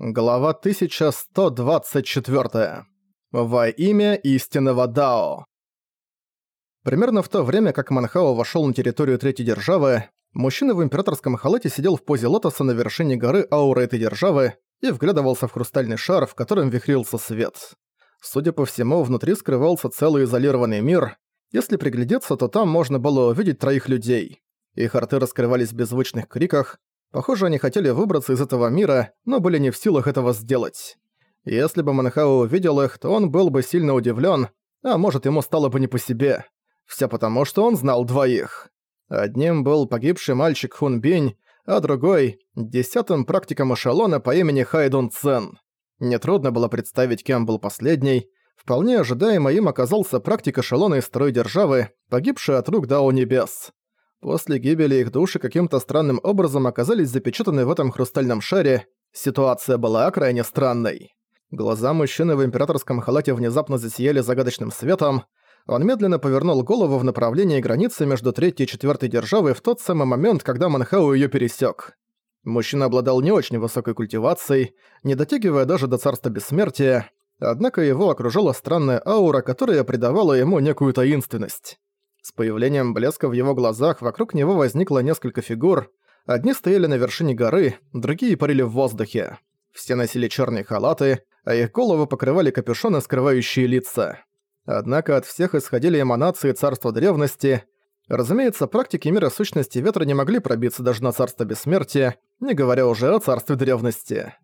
Глава 1124. Во имя истинного Дао. Примерно в то время, как Манхао вошёл на территорию Третьей Державы, мужчина в императорском халате сидел в позе лотоса на вершине горы ауры этой державы и вглядывался в хрустальный шар, в котором вихрился свет. Судя по всему, внутри скрывался целый изолированный мир. Если приглядеться, то там можно было увидеть троих людей. Их рты раскрывались в беззвучных криках, Похоже, они хотели выбраться из этого мира, но были не в силах этого сделать. Если бы Манхао увидел их, то он был бы сильно удивлен, а может ему стало бы не по себе. Все потому, что он знал двоих. Одним был погибший мальчик Хун Бинь, а другой — десятым практиком эшелона по имени Хайдун Цен. Нетрудно было представить, кем был последний. Вполне ожидаемо им оказался практик эшелона из второй державы, погибший от рук Дао Небес. После гибели их души каким-то странным образом оказались запечатаны в этом хрустальном шаре. Ситуация была крайне странной. Глаза мужчины в императорском халате внезапно засияли загадочным светом. Он медленно повернул голову в направлении границы между третьей и четвертой державой в тот самый момент, когда Манхау ее пересек. Мужчина обладал не очень высокой культивацией, не дотягивая даже до царства бессмертия, однако его окружала странная аура, которая придавала ему некую таинственность. С появлением блеска в его глазах вокруг него возникло несколько фигур. Одни стояли на вершине горы, другие парили в воздухе. Все носили черные халаты, а их головы покрывали капюшоны, скрывающие лица. Однако от всех исходили эманации царства древности. Разумеется, практики мира сущности ветра не могли пробиться даже на царство бессмертия, не говоря уже о царстве древности.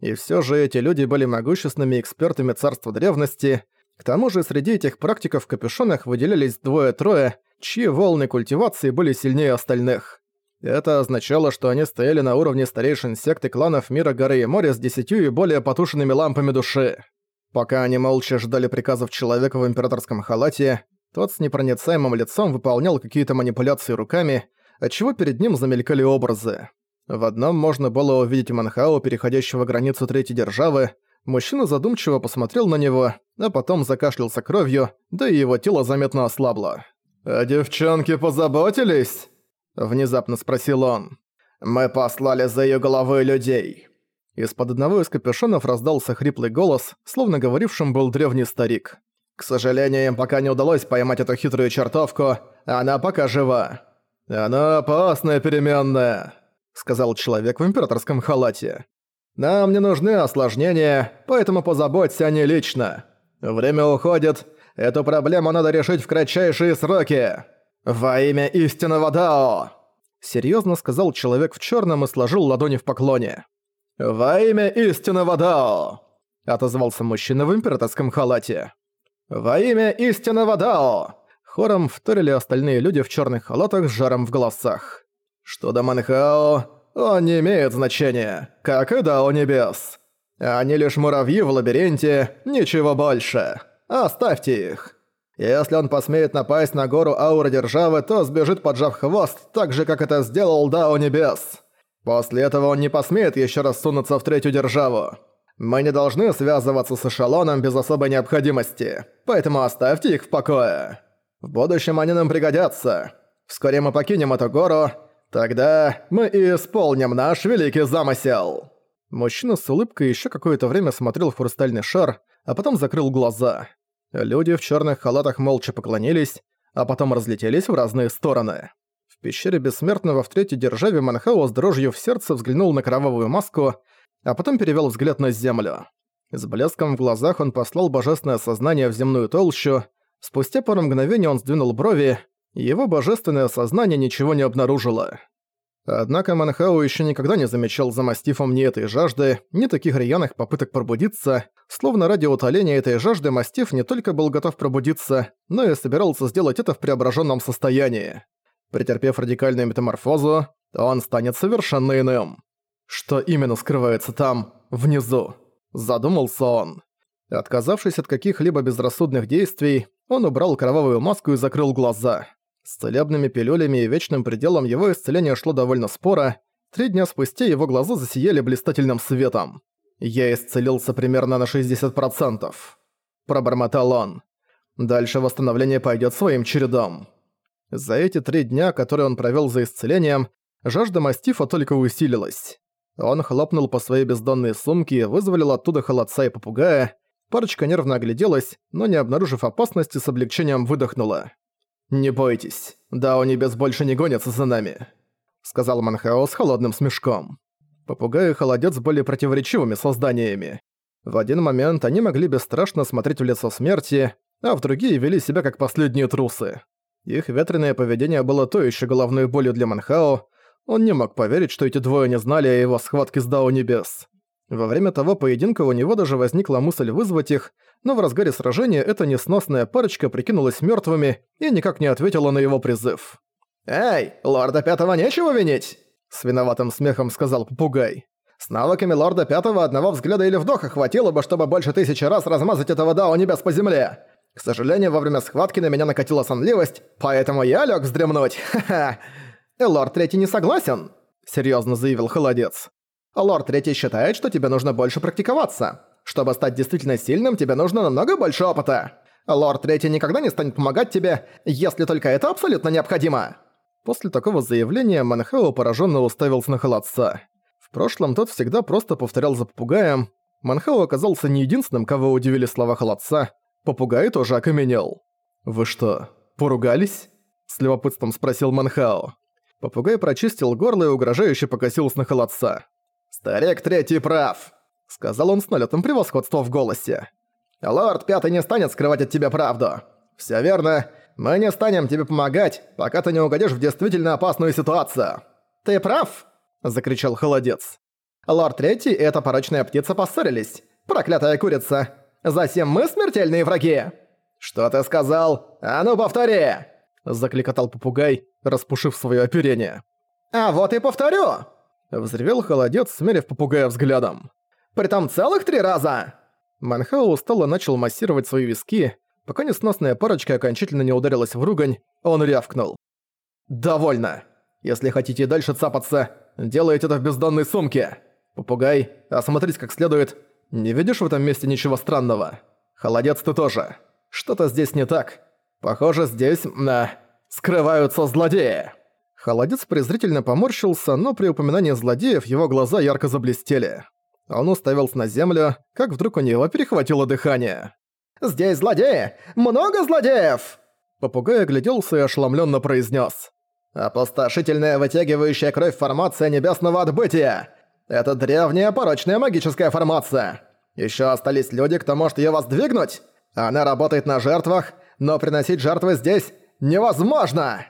И все же эти люди были могущественными экспертами царства древности – к тому же среди этих практиков в капюшонах выделялись двое-трое, чьи волны культивации были сильнее остальных. Это означало, что они стояли на уровне старейшин секты кланов мира горы и моря с десятью и более потушенными лампами души. Пока они молча ждали приказов человека в императорском халате, тот с непроницаемым лицом выполнял какие-то манипуляции руками, отчего перед ним замелькали образы. В одном можно было увидеть Манхао, переходящего границу третьей державы, Мужчина задумчиво посмотрел на него, а потом закашлялся кровью, да и его тело заметно ослабло. «А девчонки позаботились?» – внезапно спросил он. «Мы послали за её головой людей». Из-под одного из капюшонов раздался хриплый голос, словно говорившим был древний старик. «К сожалению, им пока не удалось поймать эту хитрую чертовку, она пока жива». «Она опасная переменная», — сказал человек в императорском халате. Нам не нужны осложнения, поэтому позаботься о ней лично. Время уходит, эту проблему надо решить в кратчайшие сроки. Во имя истинного Дао!» Серьезно сказал человек в черном и сложил ладони в поклоне. «Во имя истинного Дао!» Отозвался мужчина в императорском халате. «Во имя истинного Дао!» Хором вторили остальные люди в черных халатах с жаром в голосах. «Что до Манхао, он не имеет значения, как и Дао Небес. Они лишь муравьи в лабиринте, ничего больше. Оставьте их. Если он посмеет напасть на гору Ауры Державы, то сбежит поджав хвост, так же, как это сделал Дао Небес. После этого он не посмеет еще раз сунуться в третью державу. Мы не должны связываться с эшелоном без особой необходимости, поэтому оставьте их в покое. В будущем они нам пригодятся. Вскоре мы покинем эту гору, «Тогда мы и исполним наш великий замысел!» Мужчина с улыбкой еще какое-то время смотрел в хрустальный шар, а потом закрыл глаза. Люди в черных халатах молча поклонились, а потом разлетелись в разные стороны. В пещере Бессмертного в третьей державе Манхао с дрожью в сердце взглянул на кровавую маску, а потом перевел взгляд на землю. С блеском в глазах он послал божественное сознание в земную толщу. Спустя пару мгновений он сдвинул брови, его божественное сознание ничего не обнаружило. Однако Манхау еще никогда не замечал за мастифом ни этой жажды, ни таких рьяных попыток пробудиться, словно ради утоления этой жажды мастиф не только был готов пробудиться, но и собирался сделать это в преображенном состоянии. Претерпев радикальную метаморфозу, он станет совершенно иным. Что именно скрывается там, внизу? Задумался он. Отказавшись от каких-либо безрассудных действий, он убрал кровавую маску и закрыл глаза. С целебными пилюлями и вечным пределом его исцеление шло довольно споро. Три дня спустя его глаза засияли блистательным светом. «Я исцелился примерно на 60%. Пробормотал он. Дальше восстановление пойдет своим чередом. За эти три дня, которые он провел за исцелением, жажда мастифа только усилилась. Он хлопнул по своей бездонной сумке, вызволил оттуда холодца и попугая. Парочка нервно огляделась, но не обнаружив опасности, с облегчением выдохнула. «Не бойтесь, Дао Небес больше не гонятся за нами», — сказал Манхао с холодным смешком. Попугай и холодец были противоречивыми созданиями. В один момент они могли бесстрашно смотреть в лицо смерти, а в другие вели себя как последние трусы. Их ветреное поведение было то еще головной болью для Манхао, он не мог поверить, что эти двое не знали о его схватке с Дао Небес. Во время того поединка у него даже возникла мысль вызвать их, но в разгаре сражения эта несносная парочка прикинулась мертвыми и никак не ответила на его призыв. «Эй, лорда Пятого нечего винить!» С виноватым смехом сказал попугай. «С навыками лорда Пятого одного взгляда или вдоха хватило бы, чтобы больше тысячи раз размазать этого Дао Небес по земле. К сожалению, во время схватки на меня накатила сонливость, поэтому я лег вздремнуть. Ха-ха!» «Лорд Третий не согласен», — серьезно заявил Холодец. «Лорд Третий считает, что тебе нужно больше практиковаться. Чтобы стать действительно сильным, тебе нужно намного больше опыта. Лорд Третий никогда не станет помогать тебе, если только это абсолютно необходимо». После такого заявления Манхао пораженно уставился на Холодца. В прошлом тот всегда просто повторял за попугаем. Манхао оказался не единственным, кого удивили слова Холодца. Попугай тоже окаменел. «Вы что, поругались?» – с любопытством спросил Манхао. Попугай прочистил горло и угрожающе покосился на холодца. «Старик третий прав», — сказал он с налетом превосходства в голосе. «Лорд Пятый не станет скрывать от тебя правду. Все верно. Мы не станем тебе помогать, пока ты не угодишь в действительно опасную ситуацию». «Ты прав», — закричал Холодец. «Лорд Третий и эта порочная птица поссорились. Проклятая курица. Затем мы смертельные враги». «Что ты сказал? А ну повтори!» Закликотал попугай, распушив свое оперение. «А вот и повторю!» Взревел холодец, смерив попугая взглядом. «Притом целых три раза!» Манхау устало начал массировать свои виски, пока несносная парочка окончательно не ударилась в ругань, он рявкнул. «Довольно! Если хотите дальше цапаться, делайте это в бездонной сумке! Попугай, осмотрись как следует, не видишь в этом месте ничего странного? Холодец ты тоже. Что-то здесь не так. Похоже, здесь, на, скрываются злодеи. Холодец презрительно поморщился, но при упоминании злодеев его глаза ярко заблестели. Он уставился на землю, как вдруг у него перехватило дыхание. «Здесь злодеи! Много злодеев!» Попугай огляделся и ошеломленно произнес: «Опустошительная вытягивающая кровь формация небесного отбытия! Это древняя порочная магическая формация! Еще остались люди, кто может ее воздвигнуть? Она работает на жертвах, но приносить жертвы здесь невозможно!»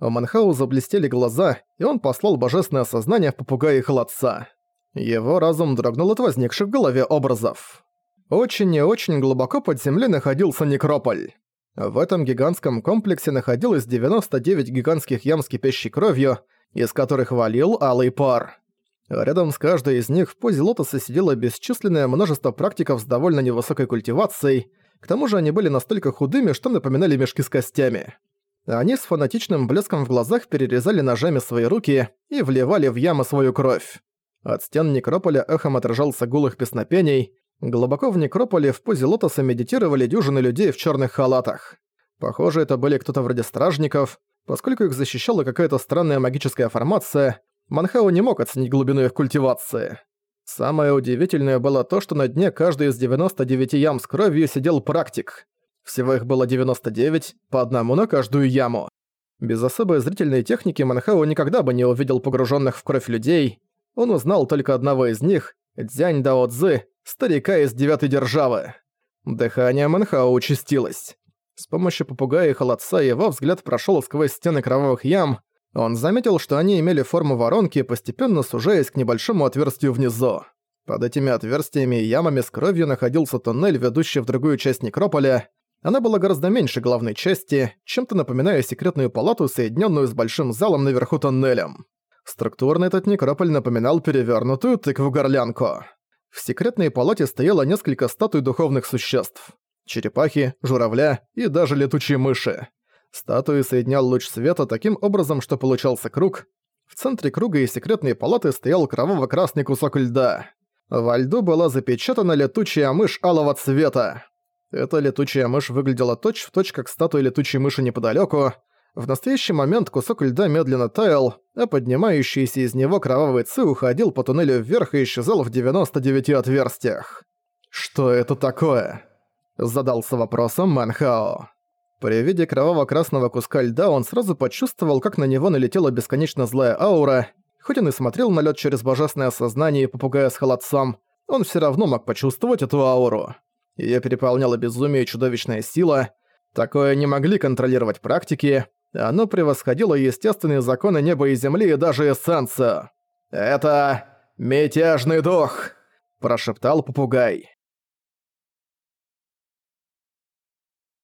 У Манхау заблестели глаза, и он послал божественное сознание в попугая и холодца. Его разум дрогнул от возникших в голове образов. Очень и очень глубоко под землей находился некрополь. В этом гигантском комплексе находилось 99 гигантских ям с кипящей кровью, из которых валил алый пар. Рядом с каждой из них в позе лотоса сидело бесчисленное множество практиков с довольно невысокой культивацией, к тому же они были настолько худыми, что напоминали мешки с костями. Они с фанатичным блеском в глазах перерезали ножами свои руки и вливали в ямы свою кровь. От стен некрополя эхом отражался гул их песнопений. Глубоко в некрополе в позе лотоса медитировали дюжины людей в черных халатах. Похоже, это были кто-то вроде стражников. Поскольку их защищала какая-то странная магическая формация, Манхау не мог оценить глубину их культивации. Самое удивительное было то, что на дне каждой из 99 ям с кровью сидел практик. Всего их было 99, по одному на каждую яму. Без особой зрительной техники Манхао никогда бы не увидел погруженных в кровь людей. Он узнал только одного из них – Дзянь Дао Цзы, старика из девятой державы. Дыхание Манхао участилось. С помощью попугая и холодца его взгляд прошел сквозь стены кровавых ям, он заметил, что они имели форму воронки, постепенно сужаясь к небольшому отверстию внизу. Под этими отверстиями и ямами с кровью находился туннель, ведущий в другую часть некрополя. Она была гораздо меньше главной части, чем-то напоминая секретную палату, соединенную с большим залом наверху тоннелем. Структурно этот некрополь напоминал перевернутую тыкву-горлянку. В секретной палате стояло несколько статуй духовных существ. Черепахи, журавля и даже летучие мыши. Статуи соединял луч света таким образом, что получался круг. В центре круга и секретной палаты стоял кроваво-красный кусок льда. Во льду была запечатана летучая мышь алого цвета. Эта летучая мышь выглядела точь-в-точь, точь, как статуя летучей мыши неподалеку. В настоящий момент кусок льда медленно таял, а поднимающийся из него кровавый ци уходил по туннелю вверх и исчезал в 99 отверстиях. «Что это такое?» – задался вопросом Манхао. При виде кроваво-красного куска льда он сразу почувствовал, как на него налетела бесконечно злая аура. Хоть он и смотрел на лед через божественное сознание попугая с холодцом, он все равно мог почувствовать эту ауру. Её переполняла безумие и чудовищная сила. Такое не могли контролировать практики. Оно превосходило естественные законы неба и земли и даже эссенцию. «Это... мятежный дух!» – прошептал попугай.